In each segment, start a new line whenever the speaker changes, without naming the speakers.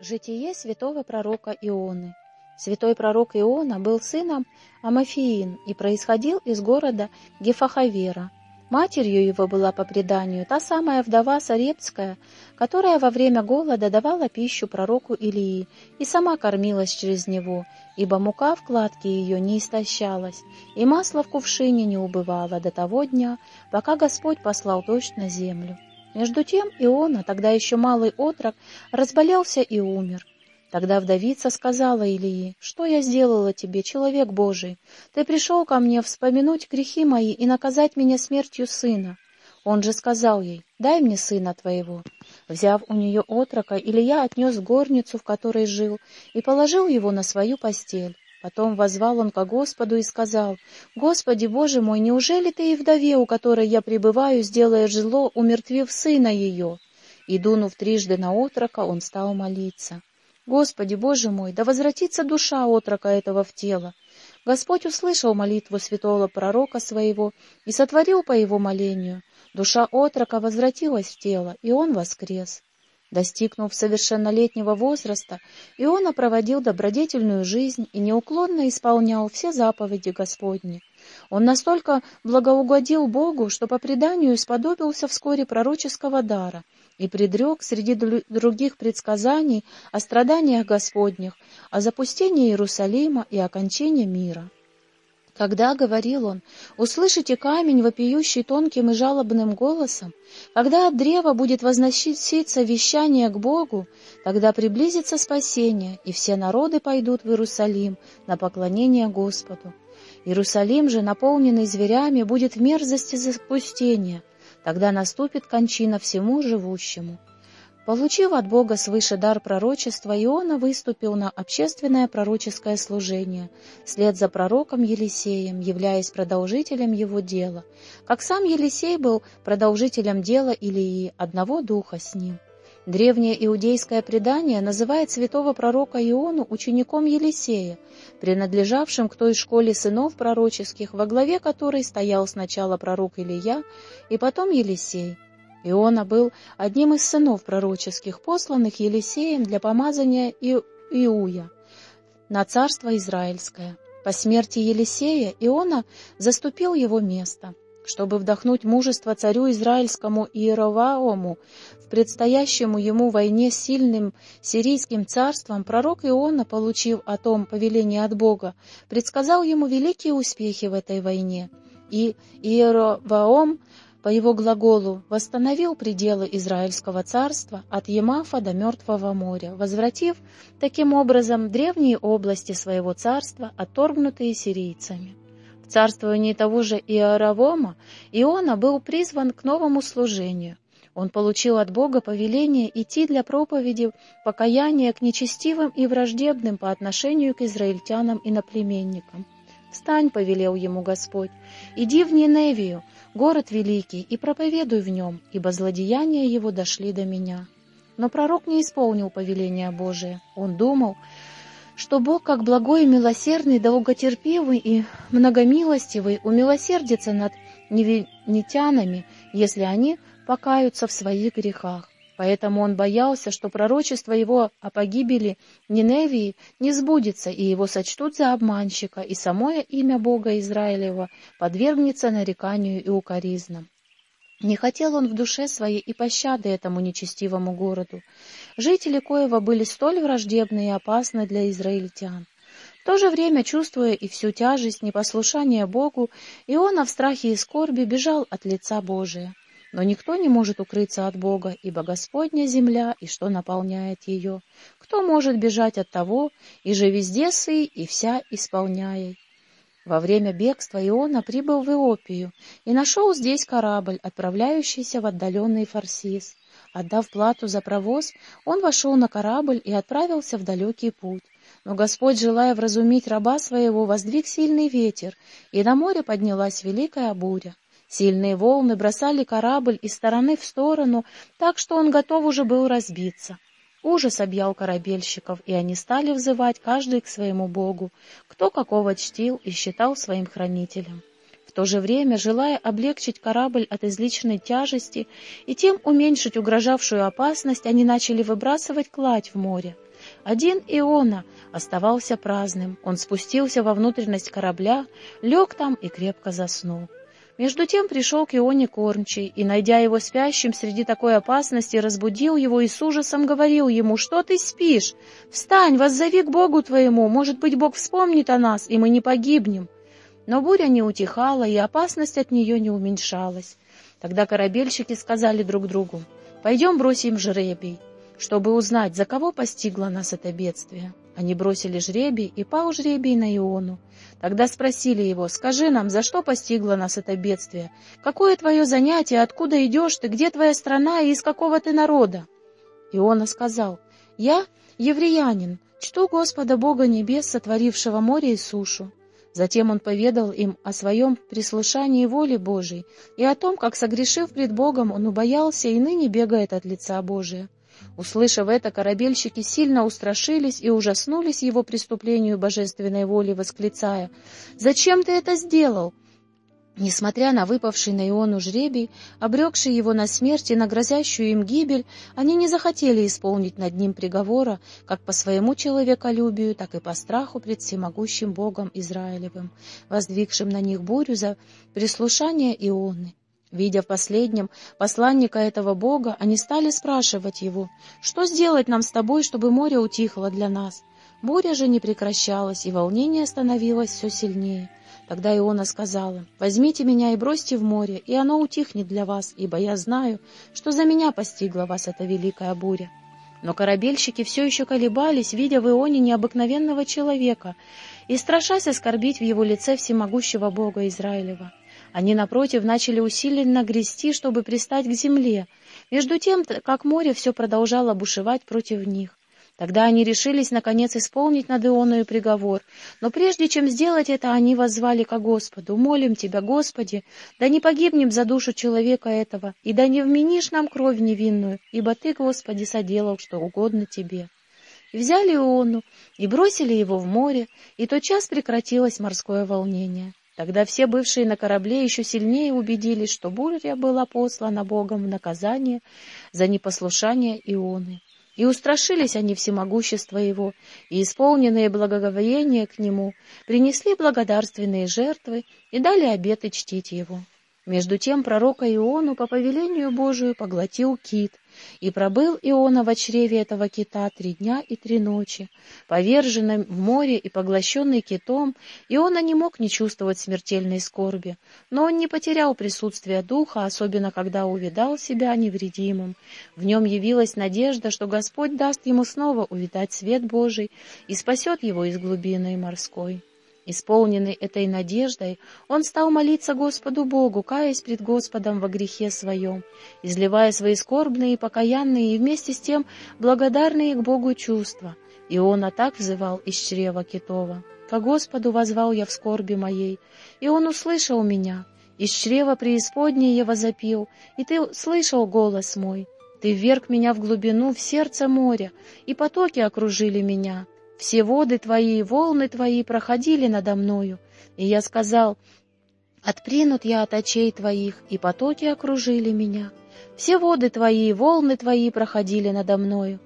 Житие святого пророка Ионы. Святой пророк Иона был сыном Амафиин и происходил из города Гефахавера. Матерью его была по преданию та самая вдова Сарепская, которая во время голода давала пищу пророку Илии и сама кормилась через него, ибо мука в кладке ее не истощалась, и масло в кувшине не убывало до того дня, пока Господь послал дождь на землю. Между тем Иона, тогда еще малый отрок, разболелся и умер. Тогда вдовица сказала Илии, «Что я сделала тебе, человек Божий? Ты пришел ко мне вспомянуть грехи мои и наказать меня смертью сына». Он же сказал ей, «Дай мне сына твоего». Взяв у нее отрока, Илья отнес горницу, в которой жил, и положил его на свою постель. Потом возвал он ко Господу и сказал, «Господи, Боже мой, неужели ты и вдове, у которой я пребываю, сделаешь зло, умертвив сына ее?» И, дунув трижды на отрока, он стал молиться. «Господи, Боже мой, да возвратится душа отрока этого в тело!» Господь услышал молитву святого пророка своего и сотворил по его молению. Душа отрока возвратилась в тело, и он воскрес. Достигнув совершеннолетнего возраста, Иона проводил добродетельную жизнь и неуклонно исполнял все заповеди Господни. Он настолько благоугодил Богу, что по преданию сподобился вскоре пророческого дара и предрек среди других предсказаний о страданиях Господних, о запустении Иерусалима и окончании мира. Когда, — говорил он, — услышите камень, вопиющий тонким и жалобным голосом, когда от древа будет возноситься вещание к Богу, тогда приблизится спасение, и все народы пойдут в Иерусалим на поклонение Господу. Иерусалим же, наполненный зверями, будет в мерзости запустения, тогда наступит кончина всему живущему. Получив от Бога свыше дар пророчества, Иона выступил на общественное пророческое служение, вслед за пророком Елисеем, являясь продолжителем его дела, как сам Елисей был продолжителем дела Илии, одного духа с ним. Древнее иудейское предание называет святого пророка Иону учеником Елисея, принадлежавшим к той школе сынов пророческих, во главе которой стоял сначала пророк Илия и потом Елисей. Иона был одним из сынов пророческих, посланных Елисеем для помазания Иуя на царство Израильское. По смерти Елисея Иона заступил его место, чтобы вдохнуть мужество царю израильскому Иероваому в предстоящему ему войне с сильным сирийским царством, пророк Иона, получив о том повеление от Бога, предсказал ему великие успехи в этой войне. И Иероваом по его глаголу восстановил пределы Израильского царства от Емафа до Мертвого моря, возвратив таким образом древние области своего царства, отторгнутые сирийцами. В царствовании того же Иоравома Иона был призван к новому служению. Он получил от Бога повеление идти для проповеди покаяния к нечестивым и враждебным по отношению к израильтянам и наплеменникам. «Встань», — повелел ему Господь, — «иди в Ниневию, город великий, и проповедуй в нем, ибо злодеяния его дошли до меня». Но пророк не исполнил повеления Божия. Он думал, что Бог, как благой и милосердный, долготерпивый и многомилостивый, умилосердится над невинитянами, если они покаются в своих грехах. Поэтому он боялся, что пророчество его о погибели Ниневии не сбудется, и его сочтут за обманщика, и самое имя Бога Израилева подвергнется нареканию и укоризнам. Не хотел он в душе своей и пощады этому нечестивому городу. Жители Коева были столь враждебны и опасны для израильтян. В то же время, чувствуя и всю тяжесть непослушания Богу, Иона в страхе и скорби бежал от лица Божия. Но никто не может укрыться от Бога, ибо Господня земля и что наполняет ее. Кто может бежать от того, и же везде сы, и вся исполняй. Во время бегства Иона прибыл в Иопию и нашел здесь корабль, отправляющийся в отдаленный Фарсис. Отдав плату за провоз, он вошел на корабль и отправился в далекий путь. Но Господь, желая вразумить раба своего, воздвиг сильный ветер, и на море поднялась великая буря. Сильные волны бросали корабль из стороны в сторону, так что он готов уже был разбиться. Ужас объял корабельщиков, и они стали взывать каждый к своему богу, кто какого чтил и считал своим хранителем. В то же время, желая облегчить корабль от изличной тяжести и тем уменьшить угрожавшую опасность, они начали выбрасывать кладь в море. Один Иона оставался праздным. Он спустился во внутренность корабля, лег там и крепко заснул. Между тем пришел к Ионе кормчий, и, найдя его спящим среди такой опасности, разбудил его и с ужасом говорил ему, «Что ты спишь? Встань, воззови к Богу твоему, может быть, Бог вспомнит о нас, и мы не погибнем». Но буря не утихала, и опасность от нее не уменьшалась. Тогда корабельщики сказали друг другу, «Пойдем бросим жребий, чтобы узнать, за кого постигло нас это бедствие». Они бросили жребий, и пал жребий на Иону. Тогда спросили его, «Скажи нам, за что постигло нас это бедствие? Какое твое занятие, откуда идешь ты, где твоя страна и из какого ты народа?» Иона сказал, «Я евреянин, чту Господа Бога Небес, сотворившего море и сушу». Затем он поведал им о своем прислушании воле Божией и о том, как, согрешив пред Богом, он убоялся и ныне бегает от лица Божия. Услышав это, корабельщики сильно устрашились и ужаснулись его преступлению божественной воли, восклицая, «Зачем ты это сделал?» Несмотря на выпавший на Иону жребий, обрекший его на смерть и на грозящую им гибель, они не захотели исполнить над ним приговора как по своему человеколюбию, так и по страху пред всемогущим Богом Израилевым, воздвигшим на них бурю за прислушание Ионы. Видя в последнем посланника этого бога, они стали спрашивать его, «Что сделать нам с тобой, чтобы море утихло для нас?» Буря же не прекращалась, и волнение становилось все сильнее. Тогда Иона сказала, «Возьмите меня и бросьте в море, и оно утихнет для вас, ибо я знаю, что за меня постигла вас эта великая буря». Но корабельщики все еще колебались, видя в Ионе необыкновенного человека, и страшась оскорбить в его лице всемогущего Бога Израилева. Они, напротив, начали усиленно грести, чтобы пристать к земле, между тем, как море все продолжало бушевать против них. Тогда они решились, наконец, исполнить над Ионою приговор. Но прежде чем сделать это, они воззвали ко Господу. «Молим Тебя, Господи, да не погибнем за душу человека этого, и да не вменишь нам кровь невинную, ибо Ты, Господи, соделал, что угодно Тебе». И взяли Иону, и бросили его в море, и тотчас прекратилось морское волнение. Тогда все бывшие на корабле еще сильнее убедились, что буря была послана Богом в наказание за непослушание Ионы. И устрашились они всемогущества его, и, исполненные благоговения к нему, принесли благодарственные жертвы и дали обеты чтить его. Между тем пророка Иону по повелению Божию поглотил кит, и пробыл Иона в чреве этого кита три дня и три ночи. Поверженным в море и поглощенный китом, Иона не мог не чувствовать смертельной скорби, но он не потерял присутствия духа, особенно когда увидал себя невредимым. В нем явилась надежда, что Господь даст ему снова увидать свет Божий и спасет его из глубины морской. Исполненный этой надеждой, он стал молиться Господу Богу, каясь пред Господом во грехе своем, изливая свои скорбные и покаянные и вместе с тем благодарные к Богу чувства. И он так взывал из чрева китова. «Ко Господу возвал я в скорби моей, и он услышал меня. Из чрева преисподней я возопил, и ты слышал голос мой. Ты вверг меня в глубину, в сердце моря, и потоки окружили меня». Все воды твои и волны твои проходили надо мною, и я сказал, «Отпринут я от очей твоих, и потоки окружили меня. Все воды твои и волны твои проходили надо мною,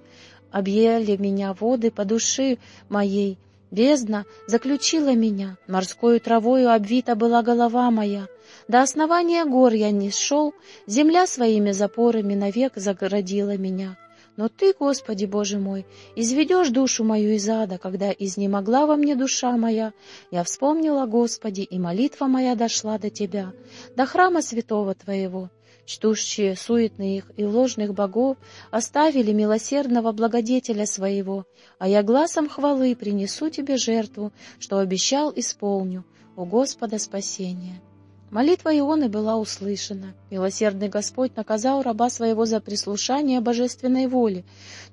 объели меня воды по души моей, бездна заключила меня, морскою травою обвита была голова моя, до основания гор я не шел, земля своими запорами навек загородила меня». Но Ты, Господи Боже мой, изведешь душу мою из ада, когда изнемогла во мне душа моя. Я вспомнила, Господи, и молитва моя дошла до Тебя, до храма святого Твоего. Чтущие суетных и ложных богов оставили милосердного благодетеля своего, а я глазом хвалы принесу Тебе жертву, что обещал исполню, у Господа спасение. Молитва Ионы была услышана. Милосердный Господь наказал раба своего за прислушание божественной воли,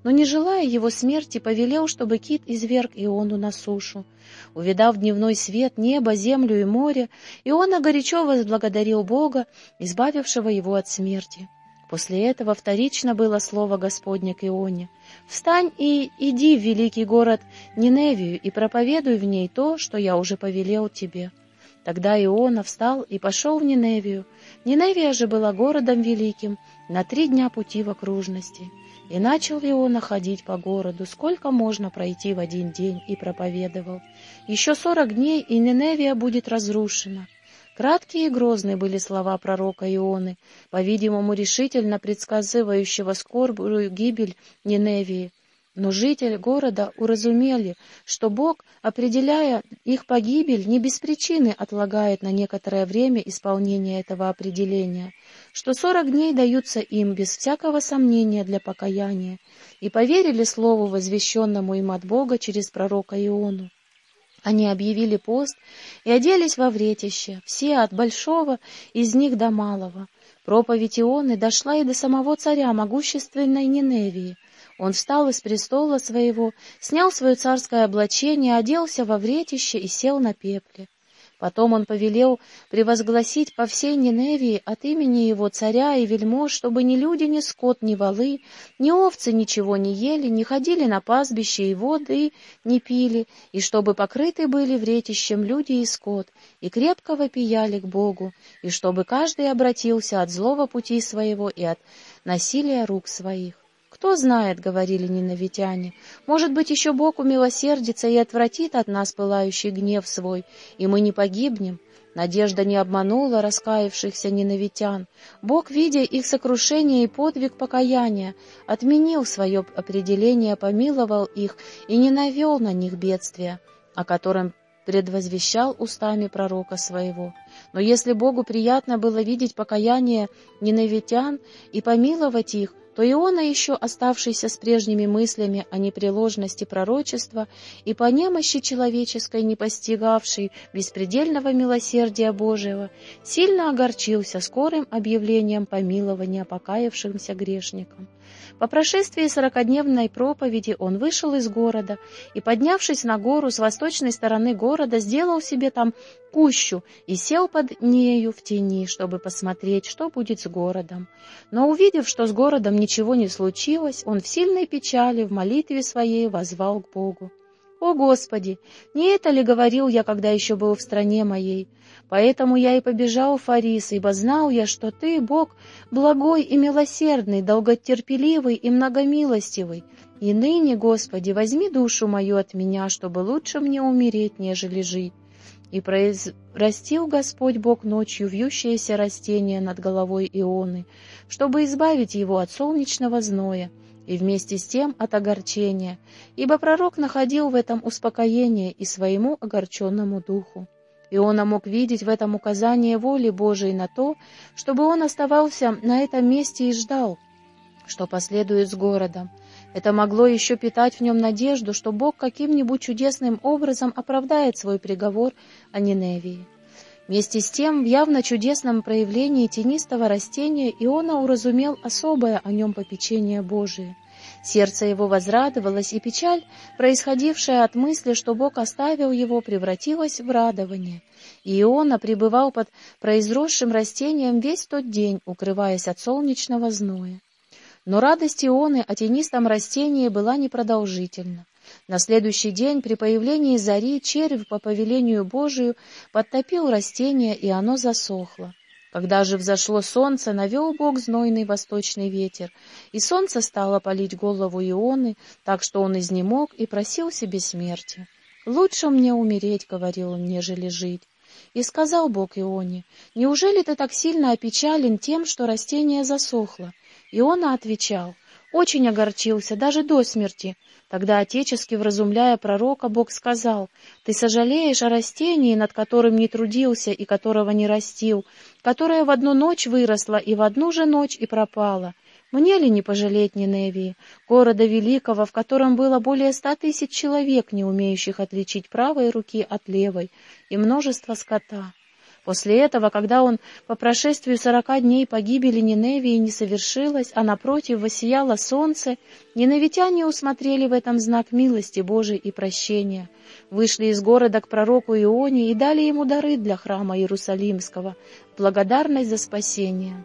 но, не желая его смерти, повелел, чтобы кит изверг Иону на сушу. Увидав дневной свет, небо, землю и море, Иона горячо возблагодарил Бога, избавившего его от смерти. После этого вторично было слово Господне к Ионе. «Встань и иди в великий город Ниневию и проповедуй в ней то, что я уже повелел тебе». Тогда Иона встал и пошел в Ниневию. Ниневия же была городом великим, на три дня пути в окружности. И начал Иона ходить по городу, сколько можно пройти в один день, и проповедовал. Еще сорок дней, и Ниневия будет разрушена. Краткие и грозные были слова пророка Ионы, по-видимому, решительно предсказывающего скорбую гибель Ниневии. Но жители города уразумели, что Бог, определяя их погибель, не без причины отлагает на некоторое время исполнение этого определения, что сорок дней даются им без всякого сомнения для покаяния, и поверили слову, возвещенному им от Бога через пророка Иону. Они объявили пост и оделись во вретище, все от большого из них до малого. Проповедь Ионы дошла и до самого царя могущественной Ниневии — он встал из престола своего, снял свое царское облачение, оделся во вретище и сел на пепле. Потом он повелел превозгласить по всей Ниневии от имени его царя и вельмож, чтобы ни люди, ни скот, ни волы, ни овцы ничего не ели, не ходили на пастбище и воды не пили, и чтобы покрыты были вретищем люди и скот, и крепко вопияли к Богу, и чтобы каждый обратился от злого пути своего и от насилия рук своих. «Кто знает, — говорили нинавитяне, — может быть, еще Бог умилосердится и отвратит от нас пылающий гнев свой, и мы не погибнем». Надежда не обманула раскаявшихся нинавитян. Бог, видя их сокрушение и подвиг покаяния, отменил свое определение, помиловал их и не навел на них бедствия, о котором предвозвещал устами пророка своего. Но если Богу приятно было видеть покаяние нинавитян и помиловать их, то Иона, еще оставшийся с прежними мыслями о непреложности пророчества и по немощи человеческой, не постигавший беспредельного милосердия Божьего, сильно огорчился скорым объявлением помилования покаявшимся грешникам. По прошествии сорокодневной проповеди он вышел из города и, поднявшись на гору с восточной стороны города, сделал себе там кущу и сел под нею в тени, чтобы посмотреть, что будет с городом. Но, увидев, что с городом ничего не случилось, он в сильной печали в молитве своей возвал к Богу. «О, Господи! Не это ли говорил я, когда еще был в стране моей? Поэтому я и побежал Фарис, ибо знал я, что Ты, Бог, благой и милосердный, долготерпеливый и многомилостивый. И ныне, Господи, возьми душу мою от меня, чтобы лучше мне умереть, нежели жить. И произрастил Господь Бог ночью вьющееся растение над головой Ионы, чтобы избавить его от солнечного зноя, и вместе с тем от огорчения, ибо пророк находил в этом успокоение и своему огорченному духу. Иона мог видеть в этом указание воли Божией на то, чтобы он оставался на этом месте и ждал, что последует с городом. Это могло еще питать в нем надежду, что Бог каким-нибудь чудесным образом оправдает свой приговор о Ниневии. Вместе с тем, в явно чудесном проявлении тенистого растения Иона уразумел особое о нем попечение Божие — Сердце его возрадовалось, и печаль, происходившая от мысли, что Бог оставил его, превратилась в радование. И Иона пребывал под произросшим растением весь тот день, укрываясь от солнечного зноя. Но радость Ионы о тенистом растении была непродолжительна. На следующий день при появлении зари червь по повелению Божию подтопил растение, и оно засохло. Когда же взошло солнце, навел Бог знойный восточный ветер, и солнце стало палить голову Ионы, так что он изнемог и просил себе смерти. «Лучше мне умереть», — говорил он, — «нежели жить». И сказал Бог Ионе, «Неужели ты так сильно опечален тем, что растение засохло?» Иона отвечал, «Очень огорчился, даже до смерти, Тогда, отечески вразумляя пророка, Бог сказал, «Ты сожалеешь о растении, над которым не трудился и которого не растил, которое в одну ночь выросло и в одну же ночь и пропало. Мне ли не пожалеть Ниневии, города великого, в котором было более ста тысяч человек, не умеющих отличить правой руки от левой, и множество скота?» После этого, когда он по прошествию сорока дней погибели Ниневии не совершилось, а напротив воссияло солнце, ниневитяне усмотрели в этом знак милости Божией и прощения, вышли из города к пророку Ионе и дали ему дары для храма Иерусалимского, благодарность за спасение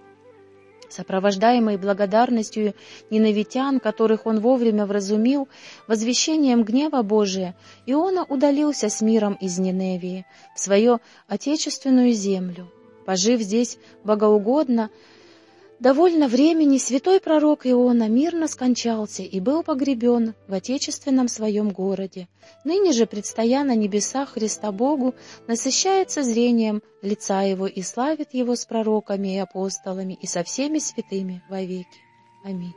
сопровождаемый благодарностью нинавитян, которых он вовремя вразумил, возвещением гнева Божия, Иона удалился с миром из Ниневии в свою отечественную землю. Пожив здесь богоугодно, Довольно времени святой пророк Иона мирно скончался и был погребен в отечественном своем городе. Ныне же, предстоя на небесах Христа Богу, насыщается зрением лица Его и славит Его с пророками и апостолами и со всеми святыми вовеки. Аминь.